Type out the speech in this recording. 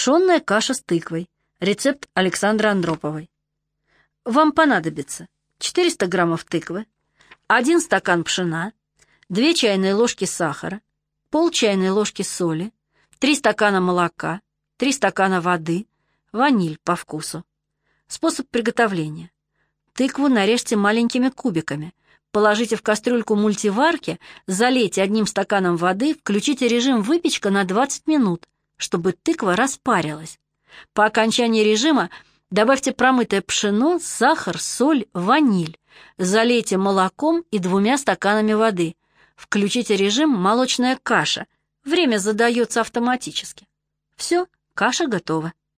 Пшенная каша с тыквой. Рецепт Александры Андроповой. Вам понадобится 400 граммов тыквы, 1 стакан пшена, 2 чайные ложки сахара, пол чайной ложки соли, 3 стакана молока, 3 стакана воды, ваниль по вкусу. Способ приготовления. Тыкву нарежьте маленькими кубиками. Положите в кастрюльку мультиварки, залейте одним стаканом воды, включите режим выпечка на 20 минут, чтобы тыква распарилась. По окончании режима добавьте промытое пшено, сахар, соль, ваниль. Залейте молоком и двумя стаканами воды. Включите режим «молочная каша». Время задается автоматически. Все, каша готова.